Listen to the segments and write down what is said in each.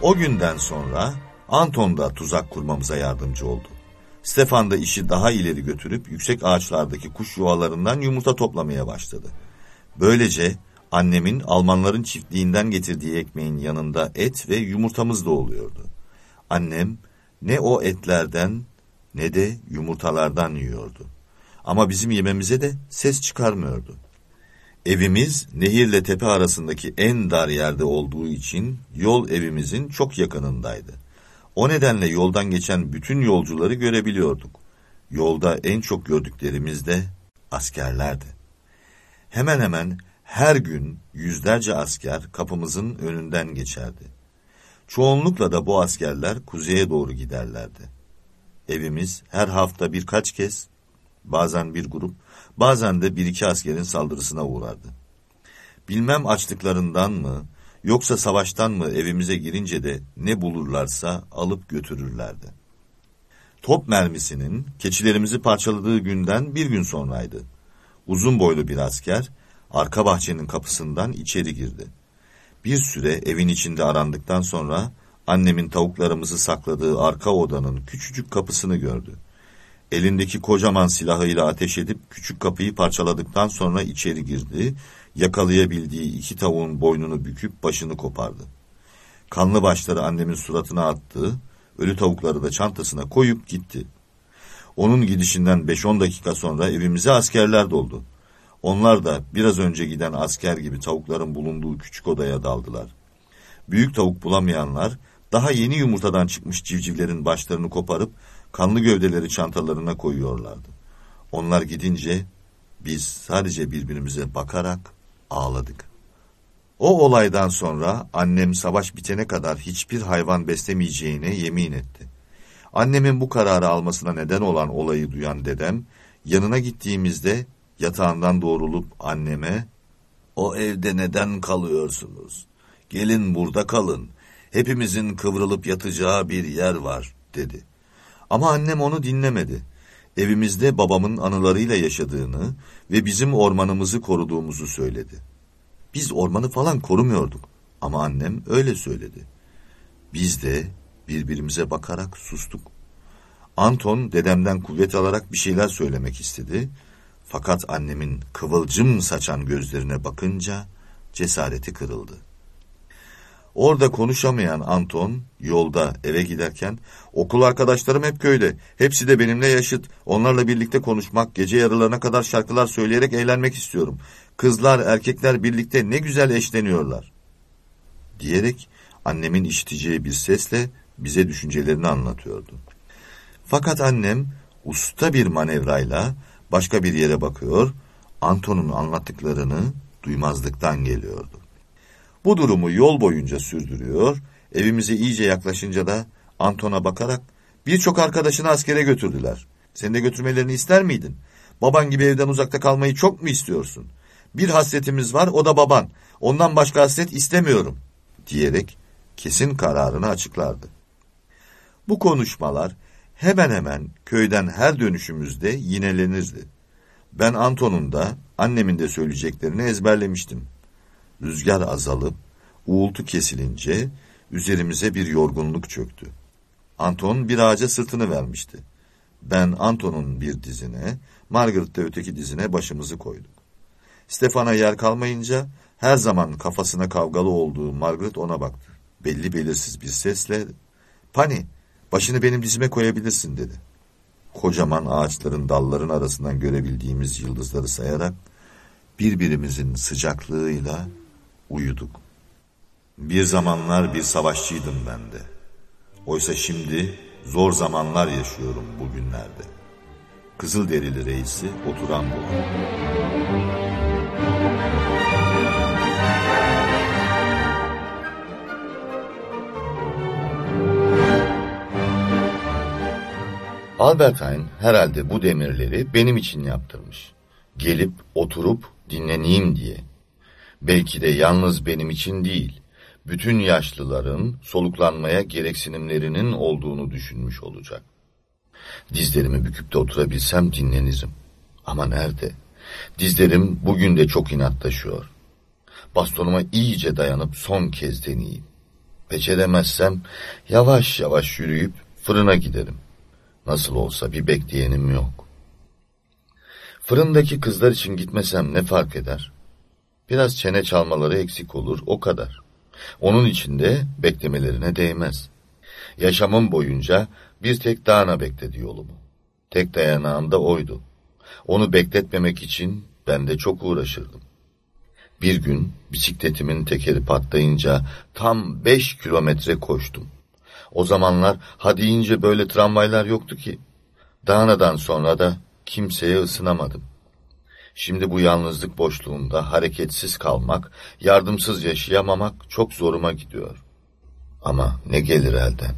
O günden sonra Anton da tuzak kurmamıza yardımcı oldu. Stefan da işi daha ileri götürüp yüksek ağaçlardaki kuş yuvalarından yumurta toplamaya başladı. Böylece annemin Almanların çiftliğinden getirdiği ekmeğin yanında et ve yumurtamız da oluyordu. Annem ne o etlerden ne de yumurtalardan yiyordu. Ama bizim yememize de ses çıkarmıyordu. Evimiz nehirle tepe arasındaki en dar yerde olduğu için yol evimizin çok yakınındaydı. O nedenle yoldan geçen bütün yolcuları görebiliyorduk. Yolda en çok gördüklerimiz de askerlerdi. Hemen hemen her gün yüzlerce asker kapımızın önünden geçerdi. Çoğunlukla da bu askerler kuzeye doğru giderlerdi. Evimiz her hafta birkaç kez, bazen bir grup, bazen de bir iki askerin saldırısına uğrardı. Bilmem açlıklarından mı, yoksa savaştan mı evimize girince de ne bulurlarsa alıp götürürlerdi. Top mermisinin keçilerimizi parçaladığı günden bir gün sonraydı. Uzun boylu bir asker, arka bahçenin kapısından içeri girdi. Bir süre evin içinde arandıktan sonra annemin tavuklarımızı sakladığı arka odanın küçücük kapısını gördü. Elindeki kocaman silahıyla ateş edip küçük kapıyı parçaladıktan sonra içeri girdi, yakalayabildiği iki tavuğun boynunu büküp başını kopardı. Kanlı başları annemin suratına attı, ölü tavukları da çantasına koyup gitti. Onun gidişinden beş on dakika sonra evimize askerler doldu. Onlar da biraz önce giden asker gibi tavukların bulunduğu küçük odaya daldılar. Büyük tavuk bulamayanlar daha yeni yumurtadan çıkmış civcivlerin başlarını koparıp kanlı gövdeleri çantalarına koyuyorlardı. Onlar gidince biz sadece birbirimize bakarak ağladık. O olaydan sonra annem savaş bitene kadar hiçbir hayvan beslemeyeceğine yemin etti. Annemin bu kararı almasına neden olan olayı duyan dedem yanına gittiğimizde Yatağından doğrulup anneme, o evde neden kalıyorsunuz? Gelin burada kalın. Hepimizin kıvrılıp yatacağı bir yer var, dedi. Ama annem onu dinlemedi. Evimizde babamın anılarıyla yaşadığını ve bizim ormanımızı koruduğumuzu söyledi. Biz ormanı falan korumuyorduk ama annem öyle söyledi. Biz de birbirimize bakarak sustuk. Anton dedemden kuvvet alarak bir şeyler söylemek istedi fakat annemin kıvılcım saçan gözlerine bakınca cesareti kırıldı. Orada konuşamayan Anton yolda eve giderken okul arkadaşlarım hep köyde. Hepsi de benimle yaşıt. Onlarla birlikte konuşmak, gece yarılarına kadar şarkılar söyleyerek eğlenmek istiyorum. Kızlar, erkekler birlikte ne güzel eşleniyorlar. Diyerek annemin işiteceği bir sesle bize düşüncelerini anlatıyordu. Fakat annem usta bir manevrayla başka bir yere bakıyor, Anton'un anlattıklarını duymazlıktan geliyordu. Bu durumu yol boyunca sürdürüyor, evimize iyice yaklaşınca da Anton'a bakarak birçok arkadaşını askere götürdüler. Sen de götürmelerini ister miydin? Baban gibi evden uzakta kalmayı çok mu istiyorsun? Bir hasretimiz var o da baban. Ondan başka hasret istemiyorum diyerek kesin kararını açıklardı. Bu konuşmalar hemen hemen köyden her dönüşümüzde yinelenirdi. Ben Anton'un da annemin de söyleyeceklerini ezberlemiştim. Rüzgar azalıp uğultu kesilince üzerimize bir yorgunluk çöktü. Anton bir ağaca sırtını vermişti. Ben Anton'un bir dizine, Margaret de öteki dizine başımızı koyduk. Stefan'a yer kalmayınca her zaman kafasına kavgalı olduğu Margaret ona baktı. Belli belirsiz bir sesle, ''Pani, Başını benim dizime koyabilirsin dedi. Kocaman ağaçların dalların arasından görebildiğimiz yıldızları sayarak birbirimizin sıcaklığıyla uyuduk. Bir zamanlar bir savaşçıydım ben de. Oysa şimdi zor zamanlar yaşıyorum bugünlerde. Kızılderili reisi oturan bu. Albertine herhalde bu demirleri benim için yaptırmış. Gelip oturup dinleneyim diye. Belki de yalnız benim için değil, bütün yaşlıların soluklanmaya gereksinimlerinin olduğunu düşünmüş olacak. Dizlerimi büküp de oturabilsem dinlenirim. Ama nerede? Dizlerim bugün de çok inatlaşıyor. Bastonuma iyice dayanıp son kez deneyeyim. Beceremezsem yavaş yavaş yürüyüp fırına giderim. Nasıl olsa bir bekleyenim yok. Fırındaki kızlar için gitmesem ne fark eder? Biraz çene çalmaları eksik olur, o kadar. Onun için de beklemelerine değmez. Yaşamım boyunca bir tek Dana bekledi yolumu. Tek dayanağım da oydu. Onu bekletmemek için ben de çok uğraşırdım. Bir gün bisikletimin tekeri patlayınca tam beş kilometre koştum. O zamanlar ha deyince böyle tramvaylar yoktu ki. Dana'dan sonra da kimseye ısınamadım. Şimdi bu yalnızlık boşluğunda hareketsiz kalmak, yardımsız yaşayamamak çok zoruma gidiyor. Ama ne gelir elden?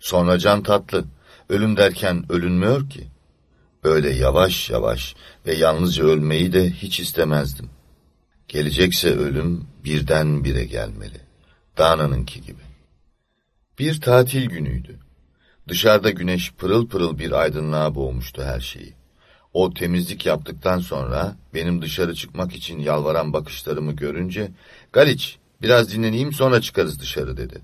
Sonra can tatlı, ölüm derken ölünmüyor ki. Böyle yavaş yavaş ve yalnızca ölmeyi de hiç istemezdim. Gelecekse ölüm birden bire gelmeli. Dana'nınki gibi. Bir tatil günüydü. Dışarıda güneş pırıl pırıl bir aydınlığa boğmuştu her şeyi. O temizlik yaptıktan sonra benim dışarı çıkmak için yalvaran bakışlarımı görünce Galiç biraz dinleneyim sonra çıkarız dışarı dedi.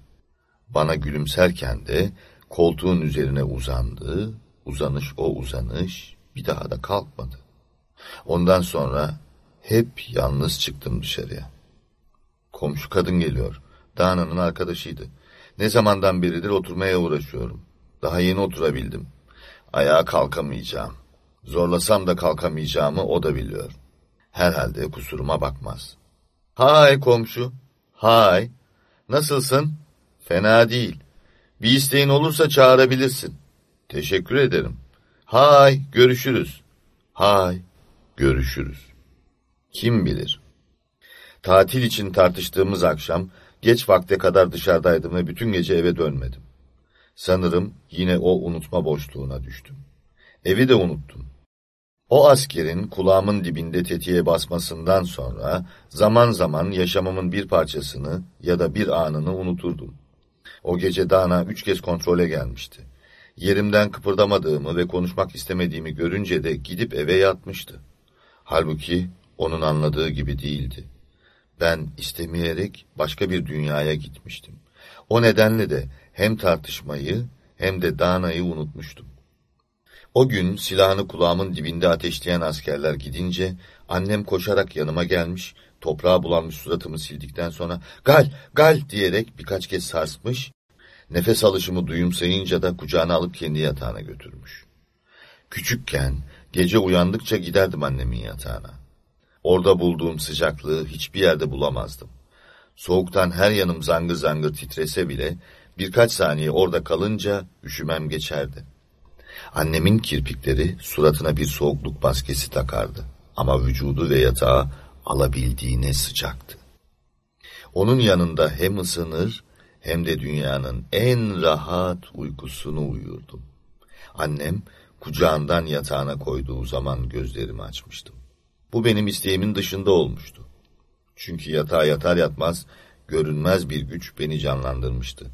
Bana gülümserken de koltuğun üzerine uzandı, uzanış o uzanış bir daha da kalkmadı. Ondan sonra hep yalnız çıktım dışarıya. Komşu kadın geliyor. Dana'nın arkadaşıydı. Ne zamandan beridir oturmaya uğraşıyorum. Daha yeni oturabildim. Ayağa kalkamayacağım. Zorlasam da kalkamayacağımı o da biliyor. Herhalde kusuruma bakmaz. Hay komşu. Hay. Nasılsın? Fena değil. Bir isteğin olursa çağırabilirsin. Teşekkür ederim. Hay, görüşürüz. Hay, görüşürüz. Kim bilir? Tatil için tartıştığımız akşam geç vakte kadar dışarıdaydım ve bütün gece eve dönmedim. Sanırım yine o unutma boşluğuna düştüm. Evi de unuttum. O askerin kulağımın dibinde tetiğe basmasından sonra zaman zaman yaşamımın bir parçasını ya da bir anını unuturdum. O gece Dana üç kez kontrole gelmişti. Yerimden kıpırdamadığımı ve konuşmak istemediğimi görünce de gidip eve yatmıştı. Halbuki onun anladığı gibi değildi. Ben istemeyerek başka bir dünyaya gitmiştim. O nedenle de hem tartışmayı hem de Dana'yı unutmuştum. O gün silahını kulağımın dibinde ateşleyen askerler gidince annem koşarak yanıma gelmiş, toprağa bulanmış suratımı sildikten sonra gal gal diyerek birkaç kez sarsmış, nefes alışımı duyumsayınca da kucağına alıp kendi yatağına götürmüş. Küçükken gece uyandıkça giderdim annemin yatağına. Orada bulduğum sıcaklığı hiçbir yerde bulamazdım. Soğuktan her yanım zangır zangır titrese bile birkaç saniye orada kalınca üşümem geçerdi. Annemin kirpikleri suratına bir soğukluk maskesi takardı. Ama vücudu ve yatağı alabildiğine sıcaktı. Onun yanında hem ısınır hem de dünyanın en rahat uykusunu uyurdum. Annem kucağından yatağına koyduğu zaman gözlerimi açmıştım. Bu benim isteğimin dışında olmuştu. Çünkü yatağa yatar yatmaz görünmez bir güç beni canlandırmıştı.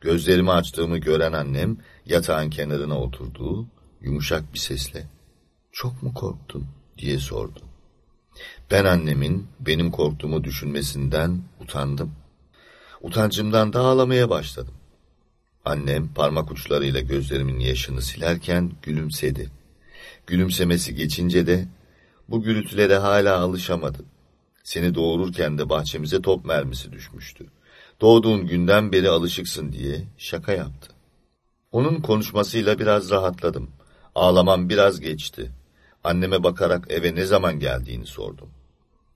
Gözlerimi açtığımı gören annem yatağın kenarına oturdu, yumuşak bir sesle ''Çok mu korktun?'' diye sordu. Ben annemin benim korktuğumu düşünmesinden utandım. Utancımdan da ağlamaya başladım. Annem parmak uçlarıyla gözlerimin yaşını silerken gülümsedi. Gülümsemesi geçince de bu gürültülere hala alışamadım. Seni doğururken de bahçemize top mermisi düşmüştü. Doğduğun günden beri alışıksın diye şaka yaptı. Onun konuşmasıyla biraz rahatladım. Ağlamam biraz geçti. Anneme bakarak eve ne zaman geldiğini sordum.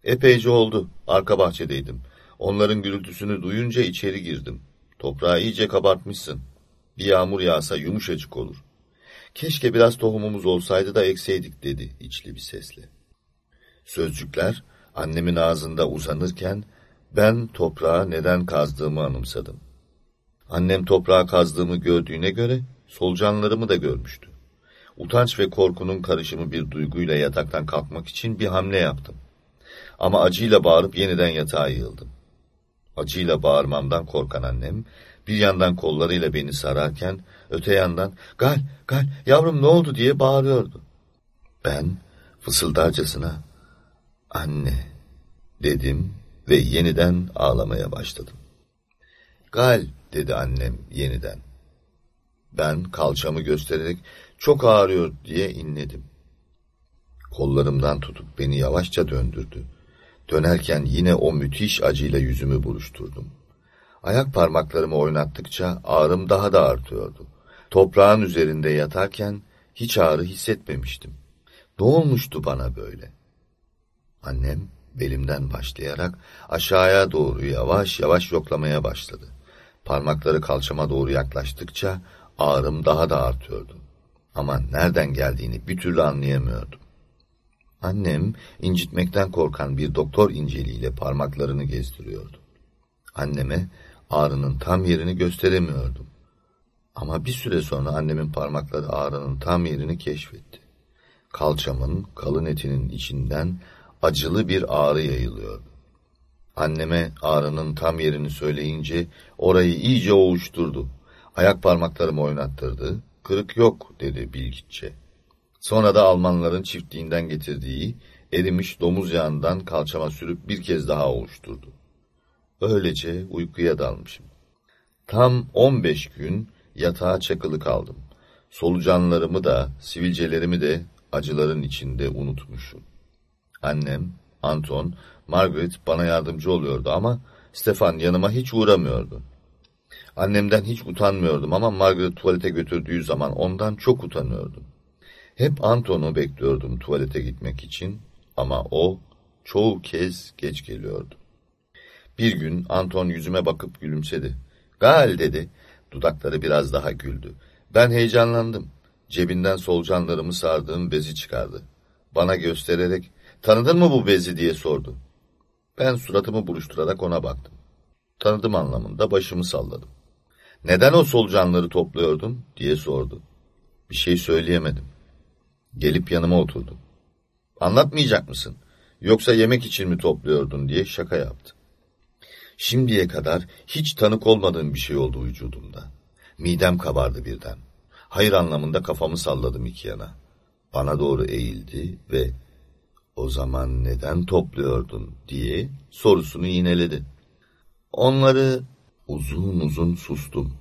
Epeyce oldu. Arka bahçedeydim. Onların gürültüsünü duyunca içeri girdim. Toprağı iyice kabartmışsın. Bir yağmur yağsa yumuşacık olur. Keşke biraz tohumumuz olsaydı da ekseydik dedi içli bir sesle. Sözcükler annemin ağzında uzanırken ben toprağa neden kazdığımı anımsadım. Annem toprağa kazdığımı gördüğüne göre solucanlarımı da görmüştü. Utanç ve korkunun karışımı bir duyguyla yataktan kalkmak için bir hamle yaptım. Ama acıyla bağırıp yeniden yatağa yığıldım. Acıyla bağırmamdan korkan annem bir yandan kollarıyla beni sararken öte yandan gal gal yavrum ne oldu diye bağırıyordu. Ben fısıldarcasına anne dedim ve yeniden ağlamaya başladım. Gal dedi annem yeniden. Ben kalçamı göstererek çok ağrıyor diye inledim. Kollarımdan tutup beni yavaşça döndürdü. Dönerken yine o müthiş acıyla yüzümü buruşturdum. Ayak parmaklarımı oynattıkça ağrım daha da artıyordu. Toprağın üzerinde yatarken hiç ağrı hissetmemiştim. Ne olmuştu bana böyle? Annem belimden başlayarak aşağıya doğru yavaş yavaş yoklamaya başladı. Parmakları kalçama doğru yaklaştıkça ağrım daha da artıyordu. Ama nereden geldiğini bir türlü anlayamıyordum. Annem incitmekten korkan bir doktor inceliğiyle parmaklarını gezdiriyordu. Anneme ağrının tam yerini gösteremiyordum. Ama bir süre sonra annemin parmakları ağrının tam yerini keşfetti. Kalçamın kalın etinin içinden acılı bir ağrı yayılıyordu. Anneme ağrının tam yerini söyleyince orayı iyice oğuşturdu. Ayak parmaklarımı oynattırdı. Kırık yok dedi bilgiççe. Sonra da Almanların çiftliğinden getirdiği erimiş domuz yağından kalçama sürüp bir kez daha oluşturdu. Öylece uykuya dalmışım. Tam 15 gün yatağa çakılı kaldım. Solucanlarımı da, sivilcelerimi de acıların içinde unutmuşum. Annem, Anton, Margaret bana yardımcı oluyordu ama Stefan yanıma hiç uğramıyordu. Annemden hiç utanmıyordum ama Margaret tuvalete götürdüğü zaman ondan çok utanıyordum. Hep Anton'u bekliyordum tuvalete gitmek için ama o çoğu kez geç geliyordu. Bir gün Anton yüzüme bakıp gülümsedi. Gal dedi. Dudakları biraz daha güldü. Ben heyecanlandım. Cebinden solucanlarımı sardığım bezi çıkardı. Bana göstererek tanıdın mı bu bezi diye sordu. Ben suratımı buruşturarak ona baktım. Tanıdım anlamında başımı salladım. Neden o solucanları topluyordun diye sordu. Bir şey söyleyemedim. Gelip yanıma oturdu. Anlatmayacak mısın? Yoksa yemek için mi topluyordun diye şaka yaptı. Şimdiye kadar hiç tanık olmadığım bir şey oldu vücudumda. Midem kabardı birden. Hayır anlamında kafamı salladım iki yana. Bana doğru eğildi ve o zaman neden topluyordun diye sorusunu yineledi. Onları uzun uzun sustum.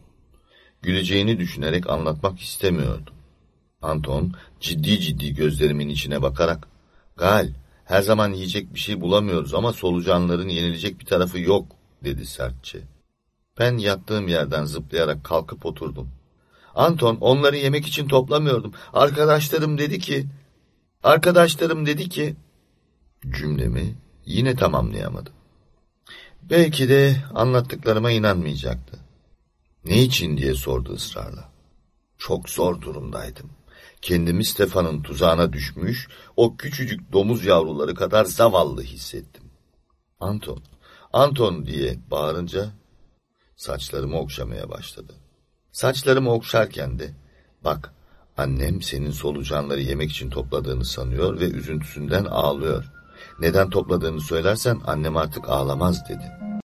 Güleceğini düşünerek anlatmak istemiyordum. Anton ciddi ciddi gözlerimin içine bakarak Gal her zaman yiyecek bir şey bulamıyoruz ama solucanların yenilecek bir tarafı yok dedi sertçe. Ben yattığım yerden zıplayarak kalkıp oturdum. Anton onları yemek için toplamıyordum. Arkadaşlarım dedi ki, arkadaşlarım dedi ki, cümlemi yine tamamlayamadım. Belki de anlattıklarıma inanmayacaktı. Ne için diye sordu ısrarla. Çok zor durumdaydım. Kendimi Stefan'ın tuzağına düşmüş, o küçücük domuz yavruları kadar zavallı hissettim. Anton, Anton diye bağırınca saçlarımı okşamaya başladı. Saçlarımı okşarken de bak annem senin solucanları yemek için topladığını sanıyor ve üzüntüsünden ağlıyor. Neden topladığını söylersen annem artık ağlamaz dedi.''